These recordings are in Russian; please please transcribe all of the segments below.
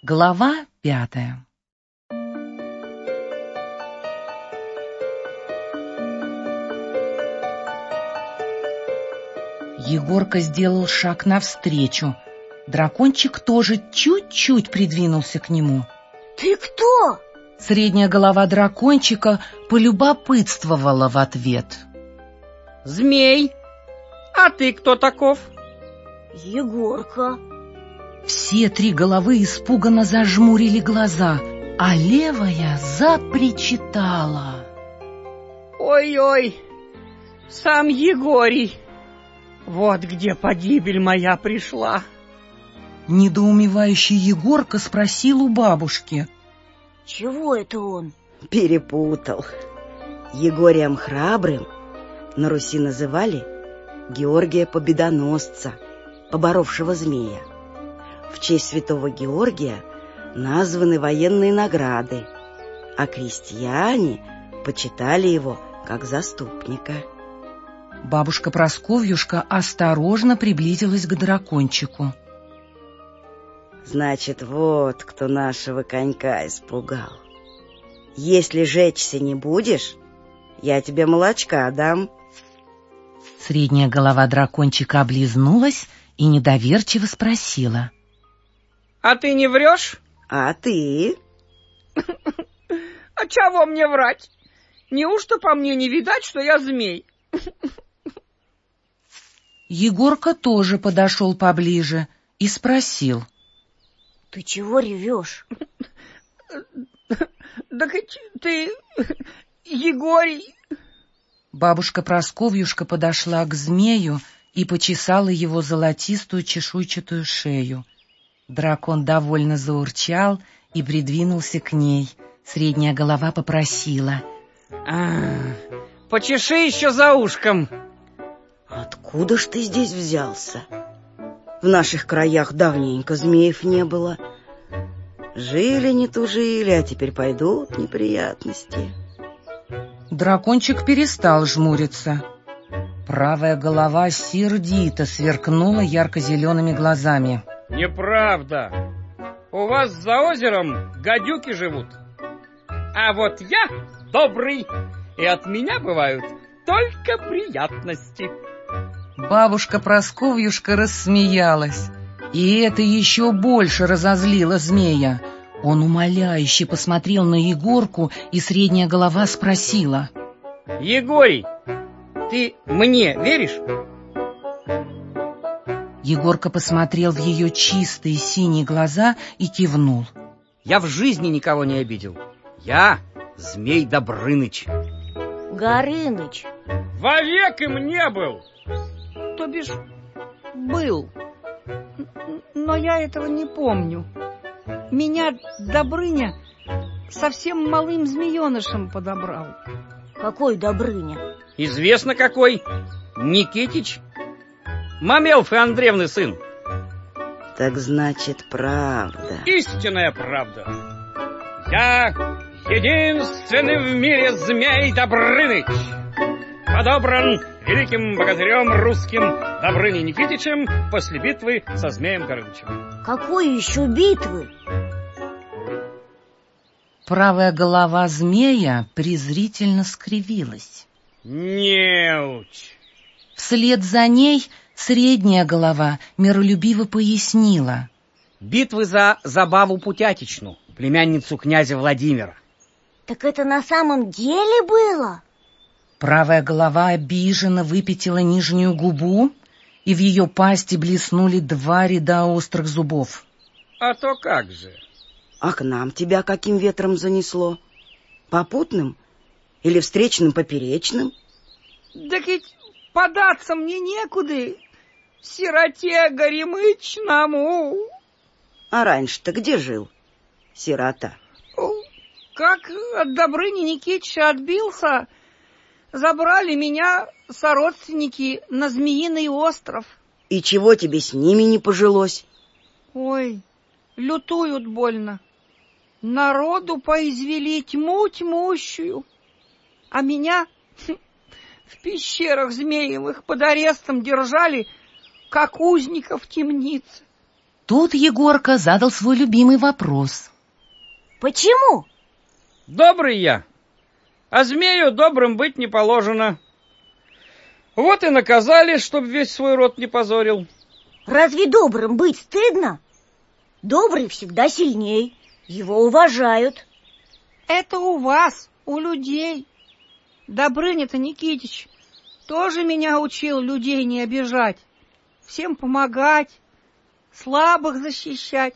Глава пятая Егорка сделал шаг навстречу. Дракончик тоже чуть-чуть придвинулся к нему. «Ты кто?» Средняя голова дракончика полюбопытствовала в ответ. «Змей! А ты кто таков?» «Егорка». Все три головы испуганно зажмурили глаза, а левая запричитала. «Ой-ой, сам Егорий!» Вот где погибель моя пришла. Недоумевающий Егорка спросил у бабушки. Чего это он? Перепутал. Егорием Храбрым на Руси называли Георгия Победоносца, поборовшего змея. В честь святого Георгия названы военные награды, а крестьяне почитали его как заступника. Бабушка Просковьюшка осторожно приблизилась к дракончику. Значит, вот кто нашего конька испугал. Если жечься не будешь, я тебе молочка дам. Средняя голова дракончика облизнулась и недоверчиво спросила. А ты не врешь? А ты? А чего мне врать? Неужто по мне не видать, что я змей? Егорка тоже подошел поближе и спросил. — Ты чего ревешь? — Да ты, Егорий... Бабушка Просковьюшка подошла к змею и почесала его золотистую чешуйчатую шею. Дракон довольно заурчал и придвинулся к ней. Средняя голова попросила. А, — Почеши еще за ушком. Откуда ж ты здесь взялся? В наших краях давненько змеев не было. Жили не тужили, а теперь пойдут неприятности. Дракончик перестал жмуриться. Правая голова сердито сверкнула ярко-зелеными глазами. Неправда. У вас за озером гадюки живут. А вот я добрый, и от меня бывают только приятности. Бабушка Просковьюшка рассмеялась, и это еще больше разозлило змея. Он умоляюще посмотрел на Егорку, и средняя голова спросила. «Егорий, ты мне веришь?» Егорка посмотрел в ее чистые синие глаза и кивнул. «Я в жизни никого не обидел. Я Змей Добрыныч». «Горыныч». «Вовек им не был!» то бишь, был. Но я этого не помню. Меня Добрыня совсем малым змеенышем подобрал. Какой Добрыня? Известно какой. Никитич. Мамелфы Андреевны сын. Так значит, правда. Истинная правда. Я единственный в мире змей Добрыныч подобран великим богатырем русским Добрыней Никитичем после битвы со Змеем Горынычем. Какой еще битвы? Правая голова змея презрительно скривилась. Неуч! Вслед за ней средняя голова миролюбиво пояснила. Битвы за забаву Путятичну, племянницу князя Владимира. Так это на самом деле было? Правая голова обиженно выпятила нижнюю губу, и в ее пасти блеснули два ряда острых зубов. А то как же? А к нам тебя каким ветром занесло? Попутным или встречным поперечным? Да ведь податься мне некуда, сироте горемычному. А раньше-то где жил, сирота? Как от Добрыни Никитича отбился, Забрали меня сородственники на Змеиный остров. И чего тебе с ними не пожилось? Ой, лютуют больно. Народу поизвели тьму тьмущую. А меня в пещерах змеевых под арестом держали, как узника в темнице. Тут Егорка задал свой любимый вопрос. Почему? Добрый я, а змею добрым быть не положено. Вот и наказали, чтоб весь свой род не позорил. Разве добрым быть стыдно? Добрый всегда сильней, его уважают. Это у вас, у людей. Добрыня-то Никитич тоже меня учил людей не обижать, всем помогать, слабых защищать.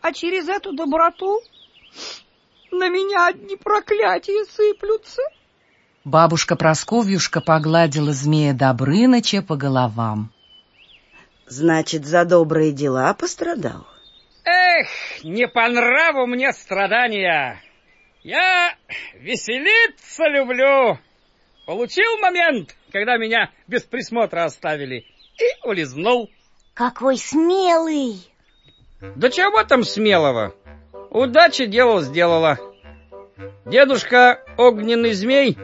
А через эту доброту на меня одни проклятия сыплются. Бабушка Просковьюшка погладила змея Добрыныча по головам. Значит, за добрые дела пострадал? Эх, не по нраву мне страдания. Я веселиться люблю. Получил момент, когда меня без присмотра оставили, и улизнул. Какой смелый! Да чего там смелого? Удача дело сделала. Дедушка Огненный Змей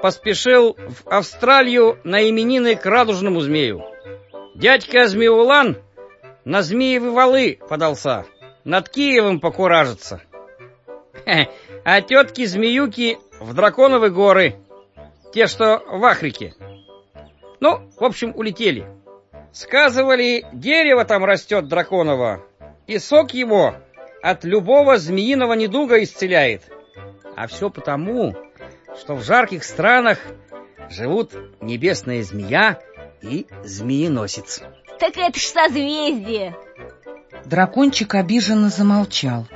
поспешил в Австралию на именины к радужному змею. Дядька Змеулан на змеевы валы подался, над Киевом покуражится. А тетки-змеюки в Драконовы горы, те, что в Африке. Ну, в общем, улетели. Сказывали, дерево там растет драконово, и сок его от любого змеиного недуга исцеляет. А все потому, что в жарких странах живут небесная змея и змееносец. Так это ж созвездие. Дракончик обиженно замолчал.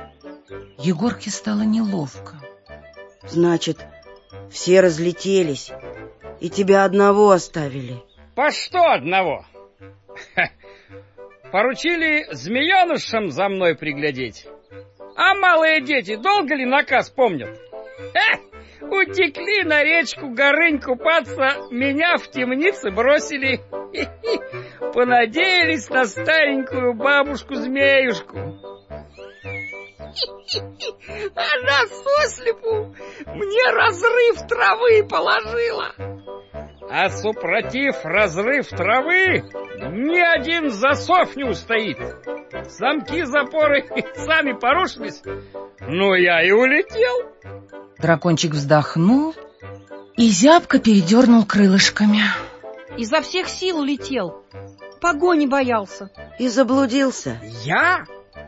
Егорке стало неловко. Значит, все разлетелись, и тебя одного оставили. По что одного? Поручили змеенышам за мной приглядеть. А малые дети долго ли наказ помнят? Ха! Утекли на речку Горынь купаться, меня в темнице бросили. Понадеялись на старенькую бабушку-змеюшку. Она сослепу мне разрыв травы положила. А супротив разрыв травы ни один засов не устоит. Замки, запоры сами порушились. Ну, я и улетел. Дракончик вздохнул и зябко передернул крылышками. Изо всех сил улетел, погони боялся. И заблудился. Я?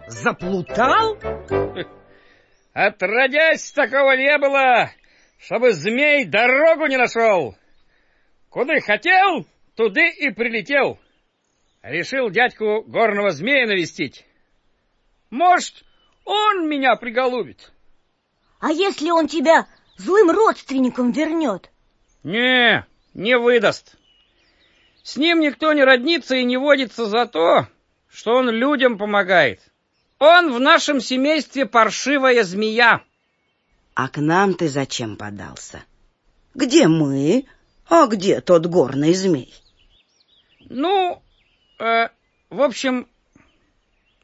Заплутал? Отродясь, такого не было, чтобы змей дорогу не нашел. Куда хотел, туды и прилетел. Решил дядьку горного змея навестить. Может, он меня приголубит. А если он тебя злым родственником вернет? Не, не выдаст. С ним никто не роднится и не водится за то, что он людям помогает. Он в нашем семействе паршивая змея. А к нам ты зачем подался? Где мы, а где тот горный змей? Ну, э, в общем,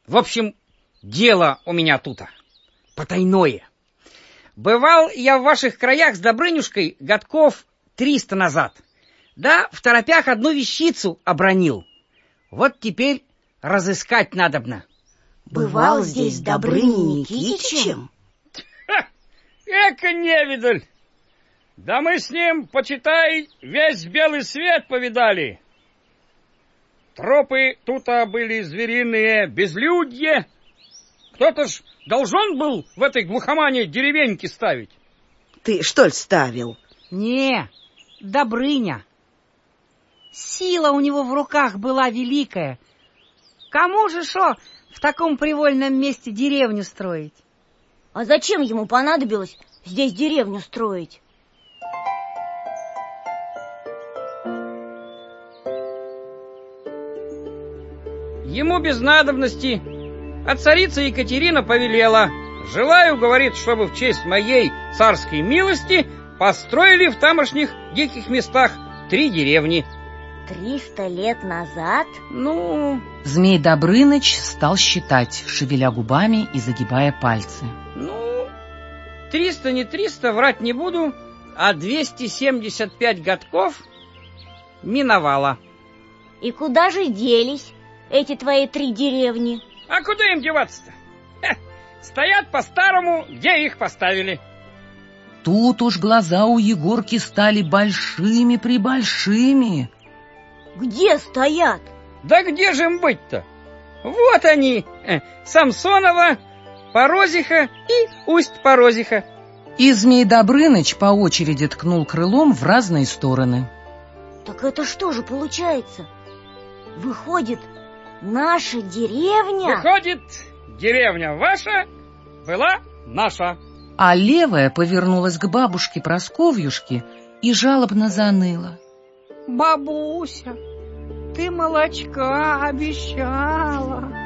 в общем, дело у меня тут потайное. Бывал я в ваших краях с Добрынюшкой годков триста назад. Да, в торопях одну вещицу обронил. Вот теперь разыскать надобно. Бывал здесь с Добрыней Никитичем? Эка невидаль! Да мы с ним, почитай, весь белый свет повидали. Тропы тут были звериные, безлюдье. Кто-то ж должен был в этой глухомане деревеньки ставить. Ты что ли ставил? Не, Добрыня. Сила у него в руках была великая. Кому же шо в таком привольном месте деревню строить? А зачем ему понадобилось здесь деревню строить? Ему без надобности, а царица Екатерина повелела. Желаю, говорит, чтобы в честь моей царской милости построили в тамошних диких местах три деревни. Триста лет назад? Ну, Змей Добрыныч стал считать, шевеля губами и загибая пальцы. ну, триста не триста, врать не буду, а 275 годков миновало. И куда же делись? Эти твои три деревни? А куда им деваться-то? Стоят по-старому, где их поставили. Тут уж глаза у Егорки стали большими-прибольшими. Где стоят? Да где же им быть-то? Вот они, э, Самсонова, Порозиха и Усть-Порозиха. И Змей Добрыныч по очереди ткнул крылом в разные стороны. Так это что же получается? Выходит, наша деревня... Выходит, деревня ваша была наша. А левая повернулась к бабушке Просковьюшке и жалобно заныла. Бабуся, ты молочка обещала.